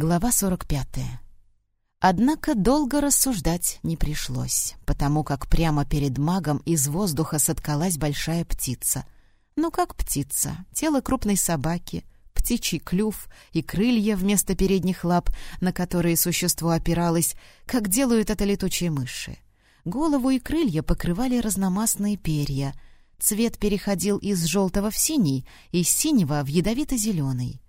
Глава 45. Однако долго рассуждать не пришлось, потому как прямо перед магом из воздуха соткалась большая птица. Ну как птица? Тело крупной собаки, птичий клюв и крылья вместо передних лап, на которые существо опиралось, как делают это летучие мыши. Голову и крылья покрывали разномастные перья. Цвет переходил из желтого в синий, из синего в ядовито-зеленый.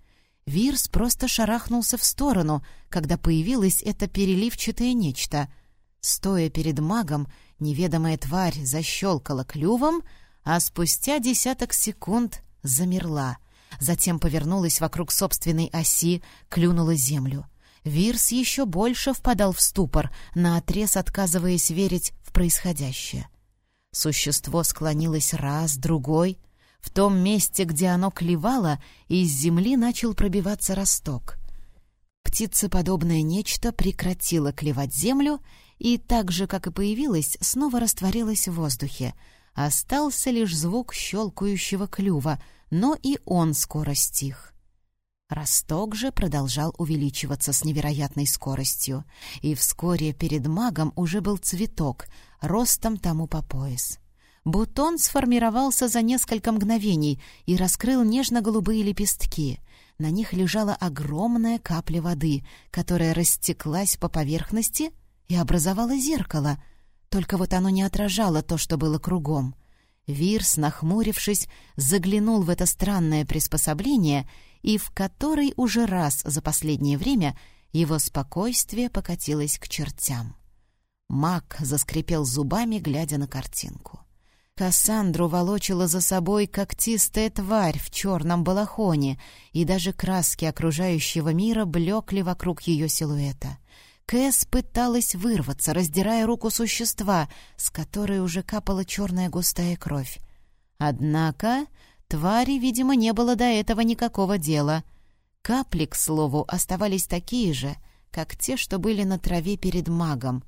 Вирс просто шарахнулся в сторону, когда появилось это переливчатое нечто. Стоя перед магом, неведомая тварь защелкала клювом, а спустя десяток секунд замерла. Затем повернулась вокруг собственной оси, клюнула землю. Вирс еще больше впадал в ступор, наотрез отказываясь верить в происходящее. Существо склонилось раз, другой — в том месте, где оно клевало, из земли начал пробиваться росток. Птицеподобное нечто прекратило клевать землю и, так же, как и появилось, снова растворилось в воздухе. Остался лишь звук щелкающего клюва, но и он скоро стих. Росток же продолжал увеличиваться с невероятной скоростью, и вскоре перед магом уже был цветок, ростом тому по пояс. Бутон сформировался за несколько мгновений и раскрыл нежно-голубые лепестки. На них лежала огромная капля воды, которая растеклась по поверхности и образовала зеркало. Только вот оно не отражало то, что было кругом. Вирс, нахмурившись, заглянул в это странное приспособление, и в который уже раз за последнее время его спокойствие покатилось к чертям. Маг заскрипел зубами, глядя на картинку. Кассандру волочила за собой когтистая тварь в черном балахоне, и даже краски окружающего мира блекли вокруг ее силуэта. Кэс пыталась вырваться, раздирая руку существа, с которой уже капала черная густая кровь. Однако твари, видимо, не было до этого никакого дела. Капли, к слову, оставались такие же, как те, что были на траве перед магом.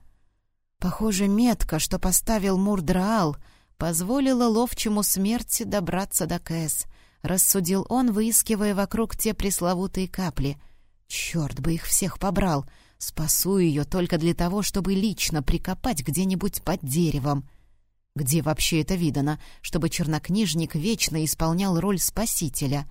Похоже, метка, что поставил Мурдраал — позволила ловчему смерти добраться до Кэс. Рассудил он, выискивая вокруг те пресловутые капли. Черт бы их всех побрал! Спасу ее только для того, чтобы лично прикопать где-нибудь под деревом. Где вообще это видано, чтобы чернокнижник вечно исполнял роль спасителя?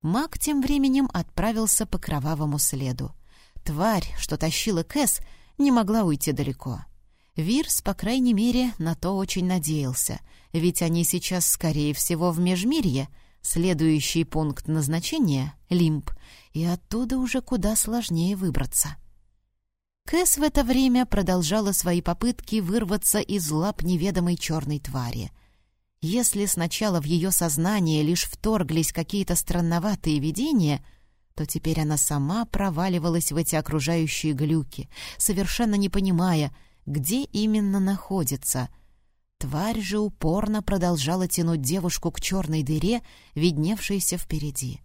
Маг тем временем отправился по кровавому следу. Тварь, что тащила Кэс, не могла уйти далеко. Вирс, по крайней мере, на то очень надеялся, ведь они сейчас, скорее всего, в Межмирье, следующий пункт назначения — Лимб, и оттуда уже куда сложнее выбраться. Кэс в это время продолжала свои попытки вырваться из лап неведомой черной твари. Если сначала в ее сознание лишь вторглись какие-то странноватые видения — то теперь она сама проваливалась в эти окружающие глюки, совершенно не понимая, где именно находится. Тварь же упорно продолжала тянуть девушку к черной дыре, видневшейся впереди.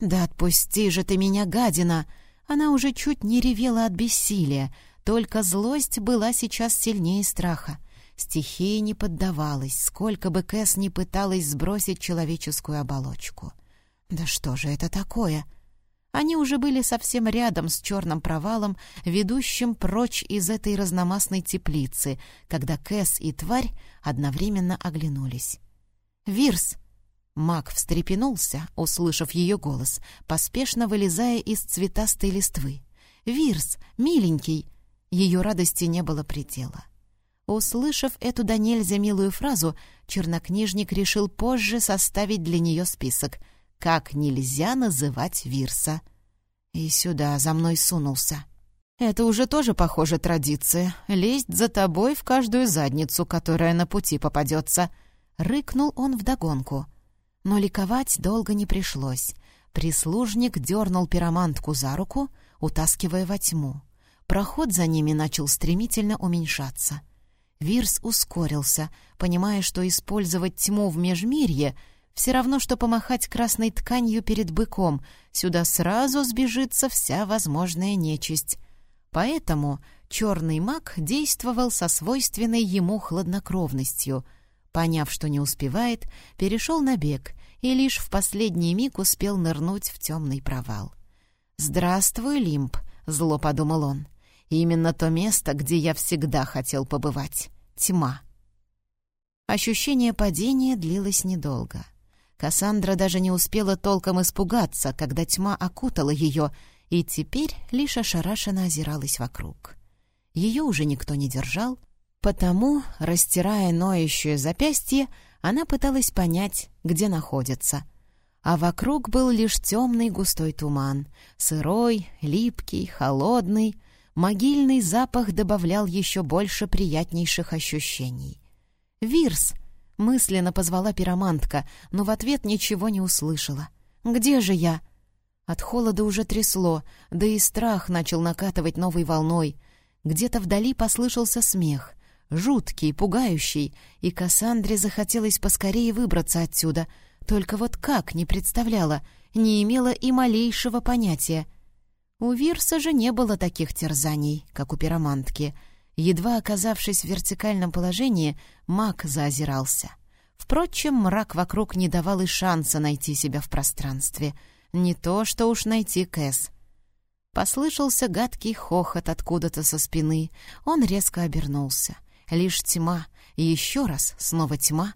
«Да отпусти же ты меня, гадина!» Она уже чуть не ревела от бессилия, только злость была сейчас сильнее страха. Стихия не поддавалась, сколько бы Кэс ни пыталась сбросить человеческую оболочку. «Да что же это такое?» Они уже были совсем рядом с черным провалом, ведущим прочь из этой разномастной теплицы, когда Кэс и тварь одновременно оглянулись. «Вирс!» Маг встрепенулся, услышав ее голос, поспешно вылезая из цветастой листвы. «Вирс! Миленький!» Ее радости не было предела. Услышав эту до милую фразу, чернокнижник решил позже составить для нее список — как нельзя называть Вирса. И сюда за мной сунулся. Это уже тоже, похоже, традиция — лезть за тобой в каждую задницу, которая на пути попадется. Рыкнул он вдогонку. Но ликовать долго не пришлось. Прислужник дернул пиромантку за руку, утаскивая во тьму. Проход за ними начал стремительно уменьшаться. Вирс ускорился, понимая, что использовать тьму в межмирье — все равно, что помахать красной тканью перед быком. Сюда сразу сбежится вся возможная нечисть. Поэтому черный маг действовал со свойственной ему хладнокровностью. Поняв, что не успевает, перешел на бег и лишь в последний миг успел нырнуть в темный провал. «Здравствуй, Лимб», — зло подумал он. «Именно то место, где я всегда хотел побывать. Тьма». Ощущение падения длилось недолго. Кассандра даже не успела толком испугаться, когда тьма окутала ее, и теперь лишь ошарашенно озиралась вокруг. Ее уже никто не держал, потому, растирая ноющее запястье, она пыталась понять, где находится. А вокруг был лишь темный густой туман, сырой, липкий, холодный. Могильный запах добавлял еще больше приятнейших ощущений. «Вирс!» — мысленно позвала пиромантка, но в ответ ничего не услышала. «Где же я?» От холода уже трясло, да и страх начал накатывать новой волной. Где-то вдали послышался смех, жуткий, пугающий, и Кассандре захотелось поскорее выбраться отсюда. Только вот как, не представляла, не имела и малейшего понятия. У Вирса же не было таких терзаний, как у пиромантки. Едва оказавшись в вертикальном положении, маг заозирался. Впрочем, мрак вокруг не давал и шанса найти себя в пространстве — не то, что уж найти Кэс. Послышался гадкий хохот откуда-то со спины. Он резко обернулся. Лишь тьма. Еще раз снова тьма.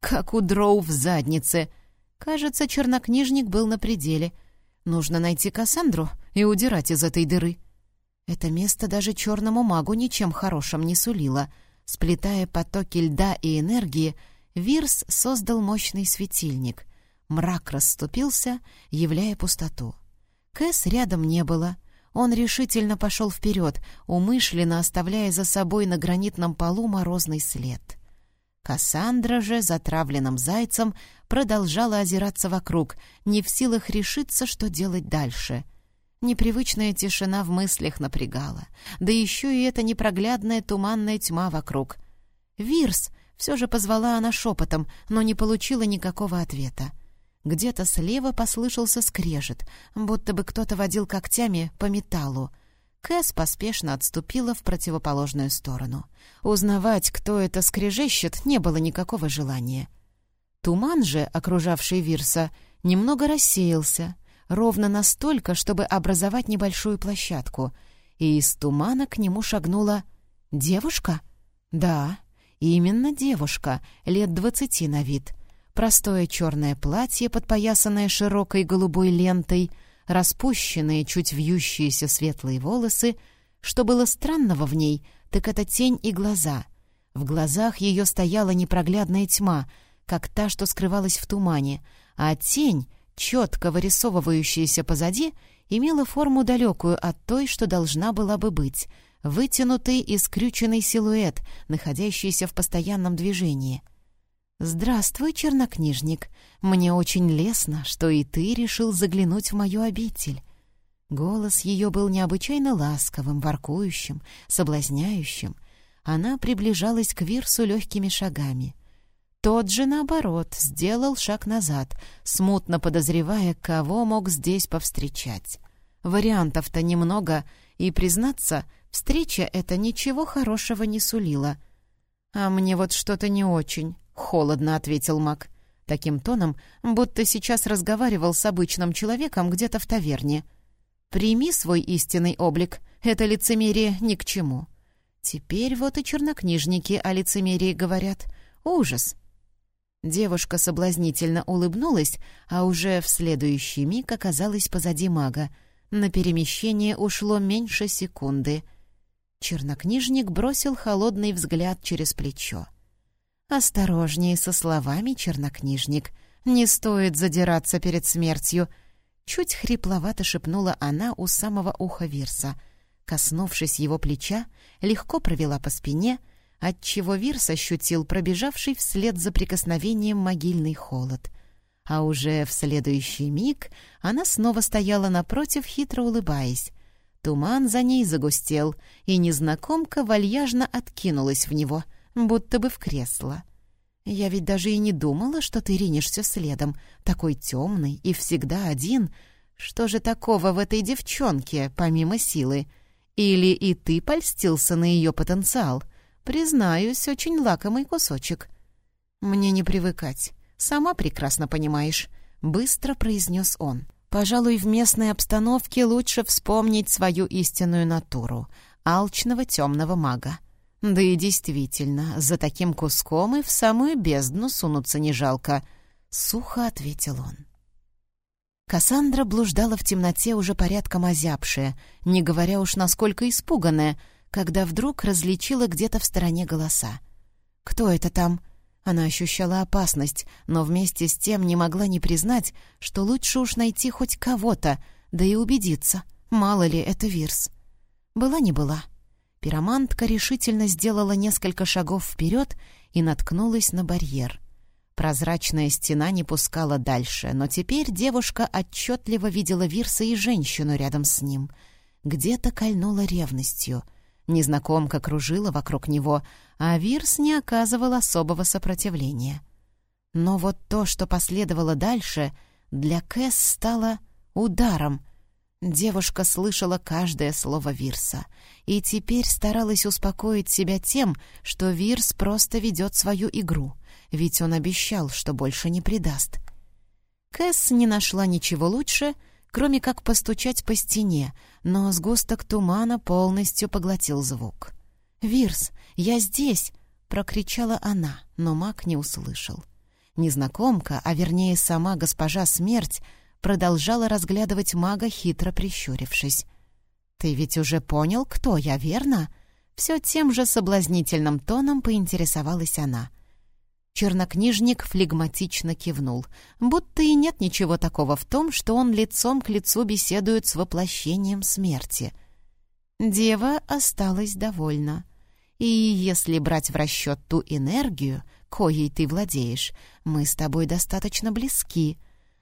Как у дроу в заднице. Кажется, чернокнижник был на пределе. Нужно найти Кассандру и удирать из этой дыры. Это место даже черному магу ничем хорошим не сулило. Сплетая потоки льда и энергии, Вирс создал мощный светильник — Мрак расступился, являя пустоту. Кэс рядом не было. Он решительно пошел вперед, умышленно оставляя за собой на гранитном полу морозный след. Кассандра же, затравленным зайцем, продолжала озираться вокруг, не в силах решиться, что делать дальше. Непривычная тишина в мыслях напрягала, да еще и эта непроглядная туманная тьма вокруг. «Вирс!» — все же позвала она шепотом, но не получила никакого ответа. Где-то слева послышался скрежет, будто бы кто-то водил когтями по металлу. Кэс поспешно отступила в противоположную сторону. Узнавать, кто это скрежещет, не было никакого желания. Туман же, окружавший Вирса, немного рассеялся, ровно настолько, чтобы образовать небольшую площадку, и из тумана к нему шагнула девушка. Да, именно девушка, лет двадцати на вид — простое черное платье, подпоясанное широкой голубой лентой, распущенные, чуть вьющиеся светлые волосы. Что было странного в ней, так это тень и глаза. В глазах ее стояла непроглядная тьма, как та, что скрывалась в тумане, а тень, четко вырисовывающаяся позади, имела форму далекую от той, что должна была бы быть — вытянутый и скрюченный силуэт, находящийся в постоянном движении — «Здравствуй, чернокнижник. Мне очень лестно, что и ты решил заглянуть в мою обитель». Голос ее был необычайно ласковым, воркующим, соблазняющим. Она приближалась к Вирсу легкими шагами. Тот же, наоборот, сделал шаг назад, смутно подозревая, кого мог здесь повстречать. Вариантов-то немного, и, признаться, встреча эта ничего хорошего не сулила. «А мне вот что-то не очень», — холодно ответил маг. Таким тоном, будто сейчас разговаривал с обычным человеком где-то в таверне. «Прими свой истинный облик, это лицемерие ни к чему». Теперь вот и чернокнижники о лицемерии говорят. Ужас! Девушка соблазнительно улыбнулась, а уже в следующий миг оказалась позади мага. На перемещение ушло меньше секунды. Чернокнижник бросил холодный взгляд через плечо. «Осторожнее со словами, чернокнижник. Не стоит задираться перед смертью», — чуть хрипловато шепнула она у самого уха Вирса. Коснувшись его плеча, легко провела по спине, отчего Вирс ощутил пробежавший вслед за прикосновением могильный холод. А уже в следующий миг она снова стояла напротив, хитро улыбаясь. Туман за ней загустел, и незнакомка вальяжно откинулась в него — будто бы в кресло. «Я ведь даже и не думала, что ты ринешься следом, такой темный и всегда один. Что же такого в этой девчонке, помимо силы? Или и ты польстился на ее потенциал? Признаюсь, очень лакомый кусочек». «Мне не привыкать, сама прекрасно понимаешь», — быстро произнес он. Пожалуй, в местной обстановке лучше вспомнить свою истинную натуру — алчного темного мага. Да и действительно, за таким куском и в самую бездну сунуться не жалко, — сухо ответил он. Кассандра блуждала в темноте уже порядком озябшая, не говоря уж насколько испуганная, когда вдруг различила где-то в стороне голоса. «Кто это там?» Она ощущала опасность, но вместе с тем не могла не признать, что лучше уж найти хоть кого-то, да и убедиться, мало ли это Вирс. Была не была. Пиромантка решительно сделала несколько шагов вперед и наткнулась на барьер. Прозрачная стена не пускала дальше, но теперь девушка отчетливо видела Вирса и женщину рядом с ним. Где-то кольнула ревностью — Незнакомка кружила вокруг него, а Вирс не оказывал особого сопротивления. Но вот то, что последовало дальше, для Кэс стало ударом. Девушка слышала каждое слово Вирса и теперь старалась успокоить себя тем, что Вирс просто ведет свою игру, ведь он обещал, что больше не предаст. Кэс не нашла ничего лучше — кроме как постучать по стене, но сгусток тумана полностью поглотил звук. «Вирс, я здесь!» — прокричала она, но маг не услышал. Незнакомка, а вернее сама госпожа Смерть, продолжала разглядывать мага, хитро прищурившись. «Ты ведь уже понял, кто я, верно?» Все тем же соблазнительным тоном поинтересовалась она — Чернокнижник флегматично кивнул, будто и нет ничего такого в том, что он лицом к лицу беседует с воплощением смерти. Дева осталась довольна. И если брать в расчет ту энергию, коей ты владеешь, мы с тобой достаточно близки.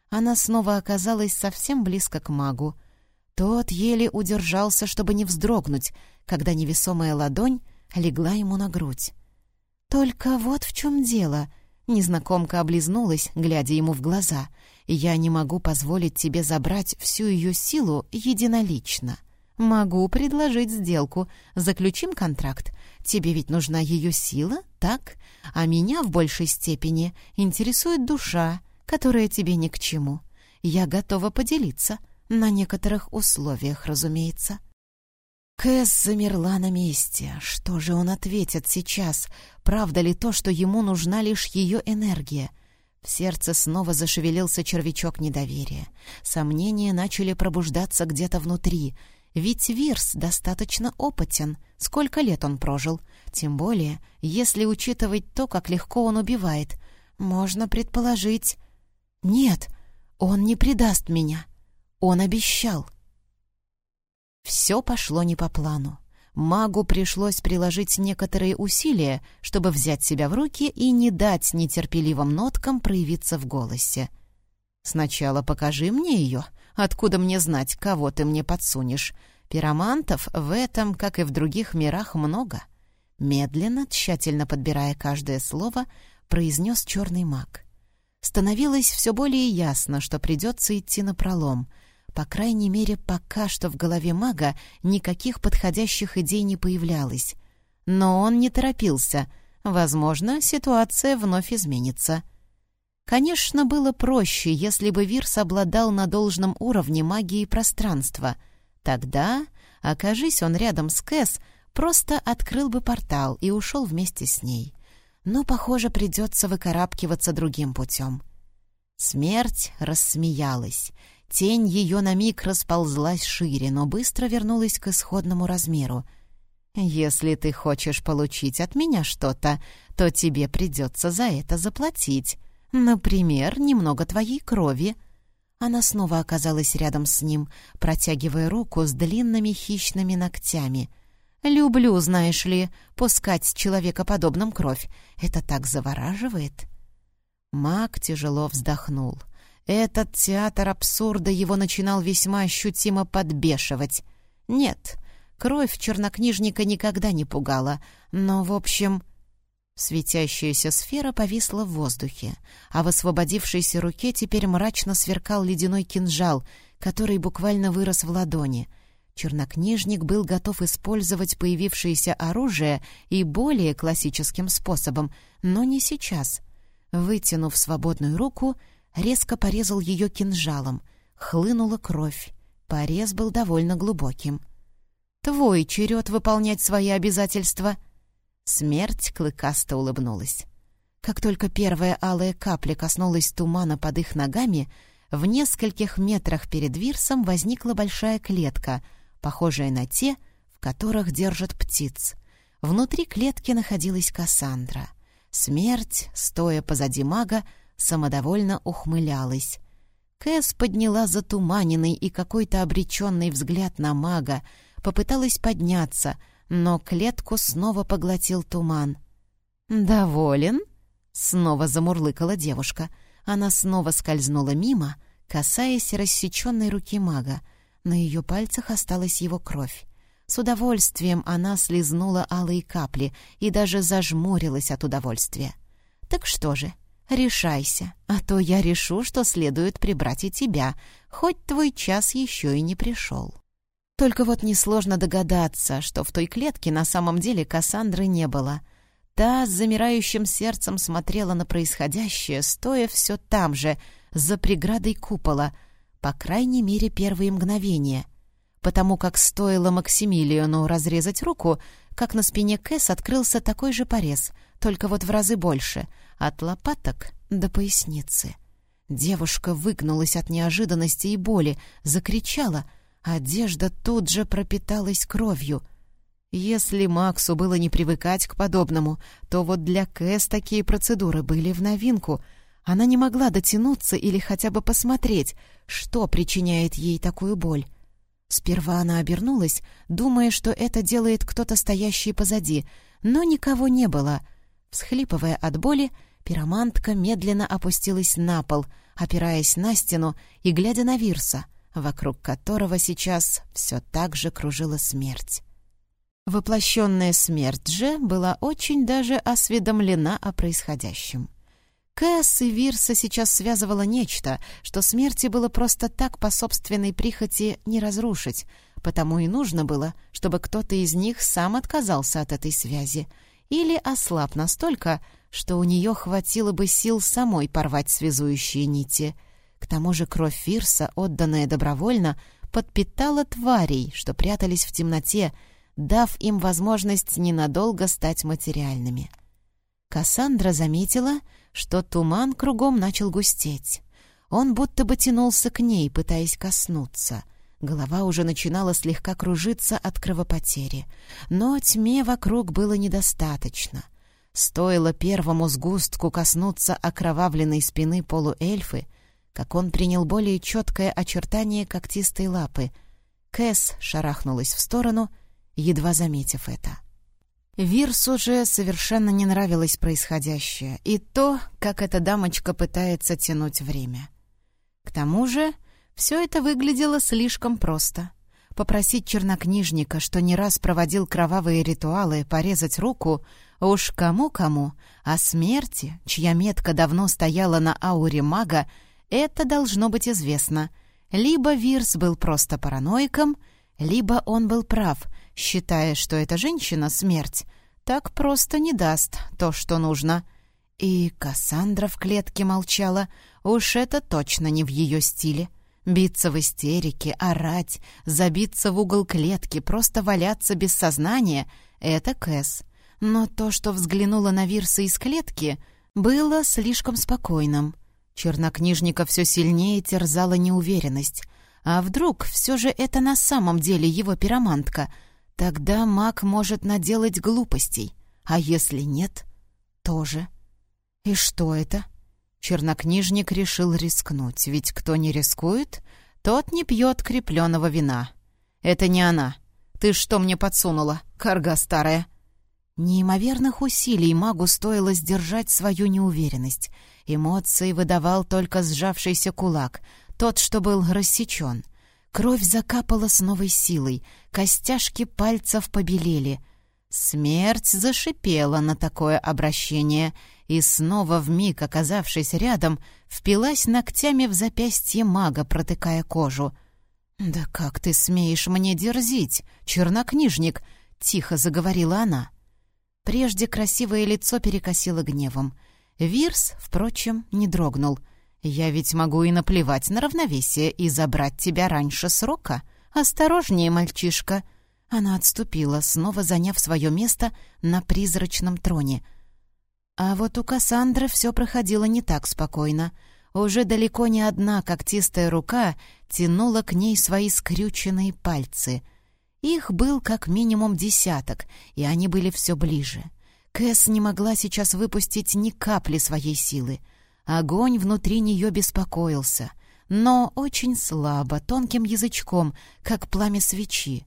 Она снова оказалась совсем близко к магу. Тот еле удержался, чтобы не вздрогнуть, когда невесомая ладонь легла ему на грудь. «Только вот в чем дело», — незнакомка облизнулась, глядя ему в глаза. «Я не могу позволить тебе забрать всю ее силу единолично. Могу предложить сделку. Заключим контракт. Тебе ведь нужна ее сила, так? А меня в большей степени интересует душа, которая тебе ни к чему. Я готова поделиться. На некоторых условиях, разумеется». Кэс замерла на месте. Что же он ответит сейчас? Правда ли то, что ему нужна лишь ее энергия? В сердце снова зашевелился червячок недоверия. Сомнения начали пробуждаться где-то внутри. Ведь Вирс достаточно опытен. Сколько лет он прожил? Тем более, если учитывать то, как легко он убивает. Можно предположить... Нет, он не предаст меня. Он обещал. Все пошло не по плану. Магу пришлось приложить некоторые усилия, чтобы взять себя в руки и не дать нетерпеливым ноткам проявиться в голосе. «Сначала покажи мне ее. Откуда мне знать, кого ты мне подсунешь? Пиромантов в этом, как и в других мирах, много». Медленно, тщательно подбирая каждое слово, произнес черный маг. Становилось все более ясно, что придется идти на пролом — по крайней мере, пока что в голове мага никаких подходящих идей не появлялось. Но он не торопился. Возможно, ситуация вновь изменится. Конечно, было проще, если бы Вирс обладал на должном уровне магии пространства. Тогда, окажись он рядом с Кэс, просто открыл бы портал и ушел вместе с ней. Но, похоже, придется выкарабкиваться другим путем. Смерть рассмеялась — Тень ее на миг расползлась шире, но быстро вернулась к исходному размеру. «Если ты хочешь получить от меня что-то, то тебе придется за это заплатить. Например, немного твоей крови». Она снова оказалась рядом с ним, протягивая руку с длинными хищными ногтями. «Люблю, знаешь ли, пускать с человекоподобным кровь. Это так завораживает». Маг тяжело вздохнул. Этот театр абсурда его начинал весьма ощутимо подбешивать. Нет, кровь чернокнижника никогда не пугала, но, в общем... Светящаяся сфера повисла в воздухе, а в освободившейся руке теперь мрачно сверкал ледяной кинжал, который буквально вырос в ладони. Чернокнижник был готов использовать появившееся оружие и более классическим способом, но не сейчас. Вытянув свободную руку, резко порезал ее кинжалом. хлынула кровь. Порез был довольно глубоким. «Твой черед выполнять свои обязательства!» Смерть клыкасто улыбнулась. Как только первая алая капля коснулась тумана под их ногами, в нескольких метрах перед Вирсом возникла большая клетка, похожая на те, в которых держат птиц. Внутри клетки находилась Кассандра. Смерть, стоя позади мага, самодовольно ухмылялась. Кэс подняла затуманенный и какой-то обреченный взгляд на мага, попыталась подняться, но клетку снова поглотил туман. «Доволен?» — снова замурлыкала девушка. Она снова скользнула мимо, касаясь рассеченной руки мага. На ее пальцах осталась его кровь. С удовольствием она слезнула алые капли и даже зажмурилась от удовольствия. «Так что же, решайся, а то я решу, что следует прибрать и тебя, хоть твой час еще и не пришел». Только вот несложно догадаться, что в той клетке на самом деле Кассандры не было. Та с замирающим сердцем смотрела на происходящее, стоя все там же, за преградой купола, по крайней мере, первые мгновения — потому как стоило Максимилиону разрезать руку, как на спине Кэс открылся такой же порез, только вот в разы больше, от лопаток до поясницы. Девушка выгнулась от неожиданности и боли, закричала, одежда тут же пропиталась кровью. Если Максу было не привыкать к подобному, то вот для Кэс такие процедуры были в новинку. Она не могла дотянуться или хотя бы посмотреть, что причиняет ей такую боль. Сперва она обернулась, думая, что это делает кто-то стоящий позади, но никого не было. Всхлипывая от боли, пиромантка медленно опустилась на пол, опираясь на стену и глядя на Вирса, вокруг которого сейчас все так же кружила смерть. Воплощенная смерть же была очень даже осведомлена о происходящем. Кэс и Вирса сейчас связывало нечто, что смерти было просто так по собственной прихоти не разрушить, потому и нужно было, чтобы кто-то из них сам отказался от этой связи или ослаб настолько, что у нее хватило бы сил самой порвать связующие нити. К тому же кровь Вирса, отданная добровольно, подпитала тварей, что прятались в темноте, дав им возможность ненадолго стать материальными. Кассандра заметила, что туман кругом начал густеть. Он будто бы тянулся к ней, пытаясь коснуться. Голова уже начинала слегка кружиться от кровопотери. Но тьме вокруг было недостаточно. Стоило первому сгустку коснуться окровавленной спины полуэльфы, как он принял более четкое очертание когтистой лапы. Кэс шарахнулась в сторону, едва заметив это. — Вирсу же совершенно не нравилось происходящее и то, как эта дамочка пытается тянуть время. К тому же все это выглядело слишком просто. Попросить чернокнижника, что не раз проводил кровавые ритуалы, порезать руку, уж кому-кому, а смерти, чья метка давно стояла на ауре мага, это должно быть известно. Либо Вирс был просто параноиком, либо он был прав — считая, что эта женщина — смерть, так просто не даст то, что нужно. И Кассандра в клетке молчала, уж это точно не в ее стиле. Биться в истерике, орать, забиться в угол клетки, просто валяться без сознания — это Кэс. Но то, что взглянула на Вирса из клетки, было слишком спокойным. Чернокнижника все сильнее терзала неуверенность. А вдруг все же это на самом деле его пиромантка — Тогда маг может наделать глупостей, а если нет, тоже. И что это? Чернокнижник решил рискнуть, ведь кто не рискует, тот не пьет крепленного вина. Это не она. Ты что мне подсунула, карга старая? Неимоверных усилий магу стоило сдержать свою неуверенность. Эмоции выдавал только сжавшийся кулак, тот, что был рассечен. Кровь закапала с новой силой, костяшки пальцев побелели. Смерть зашипела на такое обращение и снова вмиг, оказавшись рядом, впилась ногтями в запястье мага, протыкая кожу. «Да как ты смеешь мне дерзить, чернокнижник?» — тихо заговорила она. Прежде красивое лицо перекосило гневом. Вирс, впрочем, не дрогнул. Я ведь могу и наплевать на равновесие и забрать тебя раньше срока. Осторожнее, мальчишка!» Она отступила, снова заняв свое место на призрачном троне. А вот у Кассандры все проходило не так спокойно. Уже далеко не одна когтистая рука тянула к ней свои скрюченные пальцы. Их был как минимум десяток, и они были все ближе. Кэс не могла сейчас выпустить ни капли своей силы. Огонь внутри нее беспокоился, но очень слабо, тонким язычком, как пламя свечи.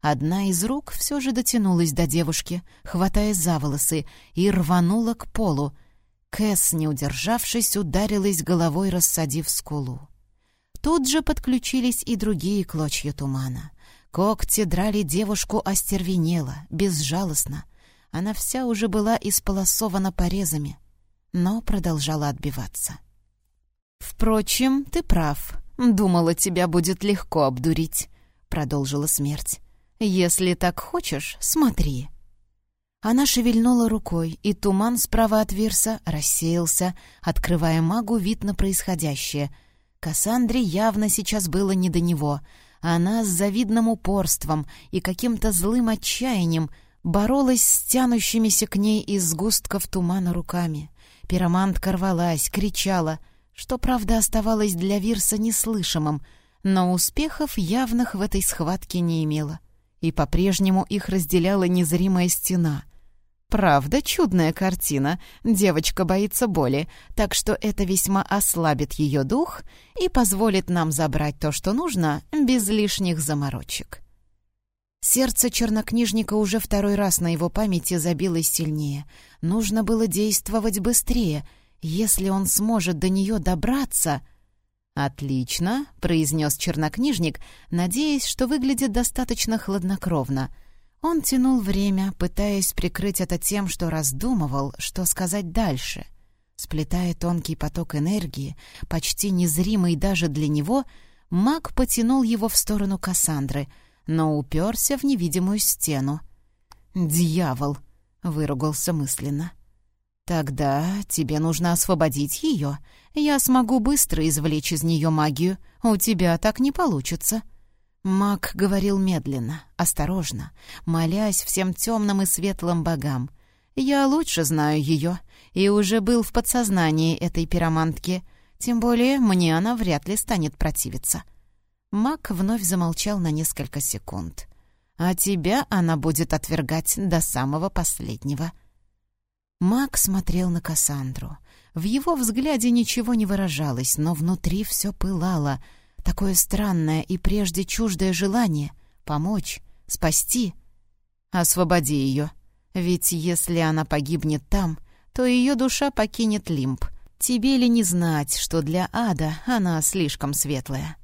Одна из рук все же дотянулась до девушки, хватая за волосы, и рванула к полу. Кэс, не удержавшись, ударилась головой, рассадив скулу. Тут же подключились и другие клочья тумана. Когти драли девушку остервенело, безжалостно. Она вся уже была исполосована порезами, но продолжала отбиваться. «Впрочем, ты прав. Думала, тебя будет легко обдурить», — продолжила смерть. «Если так хочешь, смотри». Она шевельнула рукой, и туман справа от Вирса рассеялся, открывая магу вид на происходящее. Кассандре явно сейчас было не до него. Она с завидным упорством и каким-то злым отчаянием боролась с тянущимися к ней из сгустков тумана руками. Пиромантка рвалась, кричала, что, правда, оставалось для Вирса неслышимым, но успехов явных в этой схватке не имела и по-прежнему их разделяла незримая стена. Правда, чудная картина. Девочка боится боли, так что это весьма ослабит ее дух и позволит нам забрать то, что нужно, без лишних заморочек. Сердце чернокнижника уже второй раз на его памяти забилось сильнее. Нужно было действовать быстрее. Если он сможет до нее добраться... «Отлично», — произнес чернокнижник, надеясь, что выглядит достаточно хладнокровно. Он тянул время, пытаясь прикрыть это тем, что раздумывал, что сказать дальше. Сплетая тонкий поток энергии, почти незримый даже для него, маг потянул его в сторону Кассандры, но уперся в невидимую стену. «Дьявол!» — выругался мысленно. «Тогда тебе нужно освободить ее. Я смогу быстро извлечь из нее магию. У тебя так не получится». Маг говорил медленно, осторожно, молясь всем темным и светлым богам. «Я лучше знаю ее и уже был в подсознании этой пиромантки. Тем более мне она вряд ли станет противиться». Маг вновь замолчал на несколько секунд. «А тебя она будет отвергать до самого последнего». Маг смотрел на Кассандру. В его взгляде ничего не выражалось, но внутри все пылало. Такое странное и прежде чуждое желание — помочь, спасти. Освободи ее. Ведь если она погибнет там, то ее душа покинет лимб. Тебе ли не знать, что для ада она слишком светлая?»